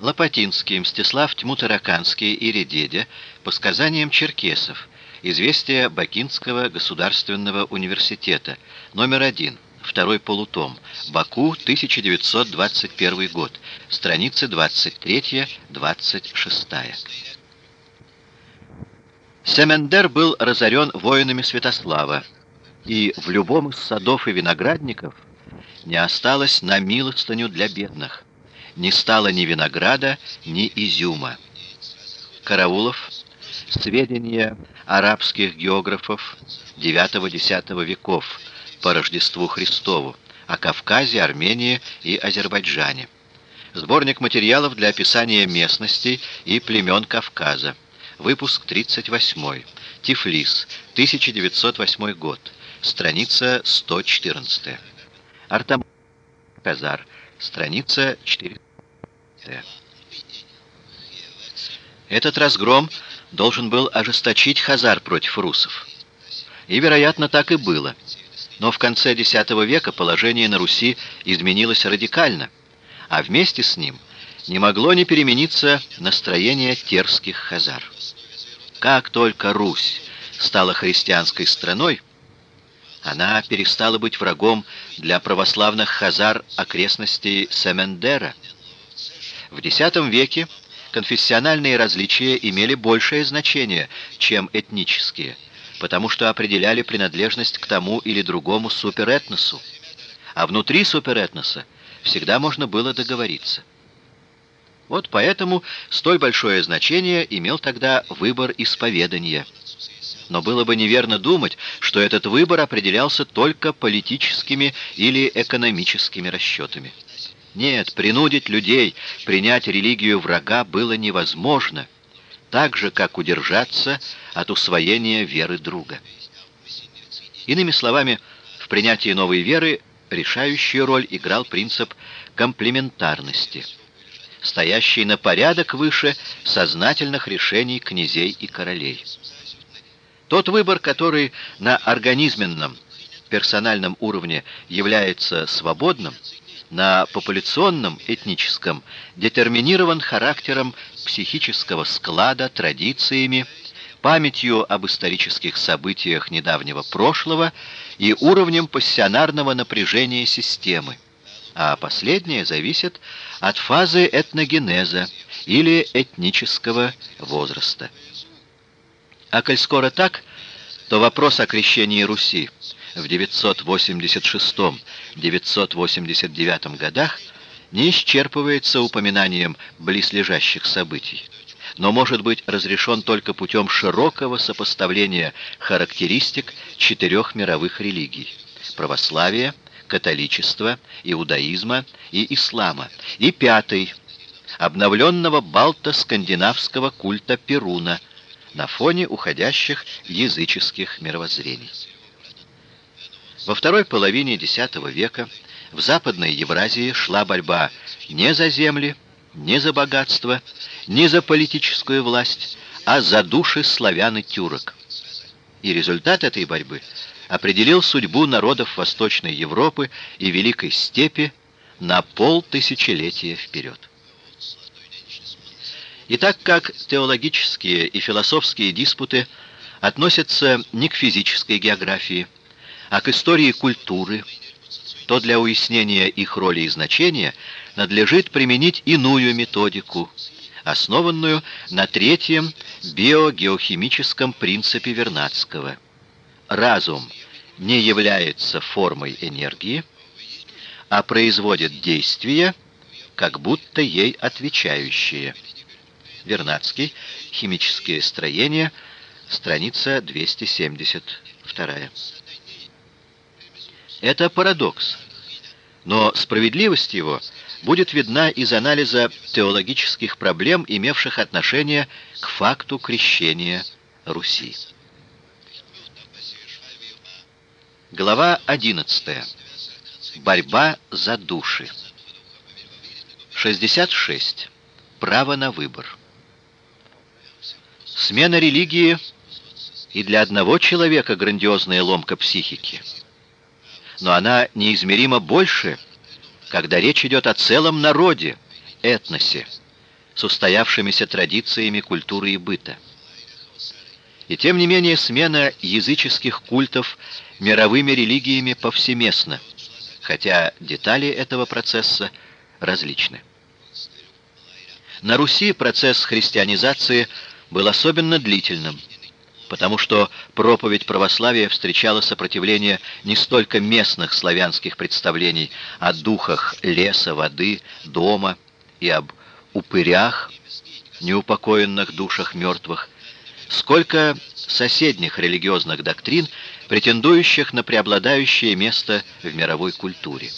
Лопатинский, Мстислав Тьмутараканский и Редедя по сказаниям черкесов. Известие Бакинского государственного университета. Номер один. Второй полутом. Баку, 1921 год. Страницы 23-26. Семендер был разорен воинами Святослава, и в любом из садов и виноградников не осталось на милостыню для бедных. Не стало ни винограда, ни изюма. Караулов. Сведения арабских географов IX-X веков по Рождеству Христову о Кавказе, Армении и Азербайджане. Сборник материалов для описания местностей и племен Кавказа. Выпуск 38. Тифлис. 1908 год. Страница 114. Артам Казар. Страница 4. Этот разгром должен был ожесточить Хазар против русов. И, вероятно, так и было. Но в конце X века положение на Руси изменилось радикально, а вместе с ним не могло не перемениться настроение терских хазар. Как только Русь стала христианской страной, она перестала быть врагом для православных хазар окрестностей Семендера. В X веке конфессиональные различия имели большее значение, чем этнические, потому что определяли принадлежность к тому или другому суперэтносу. А внутри суперэтноса всегда можно было договориться. Вот поэтому столь большое значение имел тогда выбор исповедания. Но было бы неверно думать, что этот выбор определялся только политическими или экономическими расчетами. Нет, принудить людей принять религию врага было невозможно, так же, как удержаться от усвоения веры друга. Иными словами, в принятии новой веры решающую роль играл принцип комплементарности – стоящий на порядок выше сознательных решений князей и королей. Тот выбор, который на организменном, персональном уровне является свободным, на популяционном, этническом, детерминирован характером психического склада, традициями, памятью об исторических событиях недавнего прошлого и уровнем пассионарного напряжения системы а последнее зависит от фазы этногенеза или этнического возраста. А коль скоро так, то вопрос о крещении Руси в 986-989 годах не исчерпывается упоминанием близлежащих событий, но может быть разрешен только путем широкого сопоставления характеристик четырех мировых религий – православия, католичества, иудаизма и ислама. И пятый – обновленного балто-скандинавского культа Перуна на фоне уходящих языческих мировоззрений. Во второй половине X века в Западной Евразии шла борьба не за земли, не за богатство, не за политическую власть, а за души славян и тюрок. И результат этой борьбы определил судьбу народов Восточной Европы и Великой Степи на полтысячелетия вперед. И так как теологические и философские диспуты относятся не к физической географии, а к истории культуры, то для уяснения их роли и значения надлежит применить иную методику, основанную на третьем биогеохимическом принципе Вернадского – разум не является формой энергии, а производит действия, как будто ей отвечающие. Вернадский. Химические строения. Страница 272. Это парадокс. Но справедливость его будет видна из анализа теологических проблем, имевших отношение к факту крещения Руси. Глава 11. Борьба за души. 66. Право на выбор. Смена религии и для одного человека грандиозная ломка психики. Но она неизмеримо больше, когда речь идет о целом народе, этносе, с устоявшимися традициями культуры и быта. И тем не менее смена языческих культов мировыми религиями повсеместна, хотя детали этого процесса различны. На Руси процесс христианизации был особенно длительным, потому что проповедь православия встречала сопротивление не столько местных славянских представлений о духах леса, воды, дома и об упырях, неупокоенных душах мертвых, сколько соседних религиозных доктрин, претендующих на преобладающее место в мировой культуре.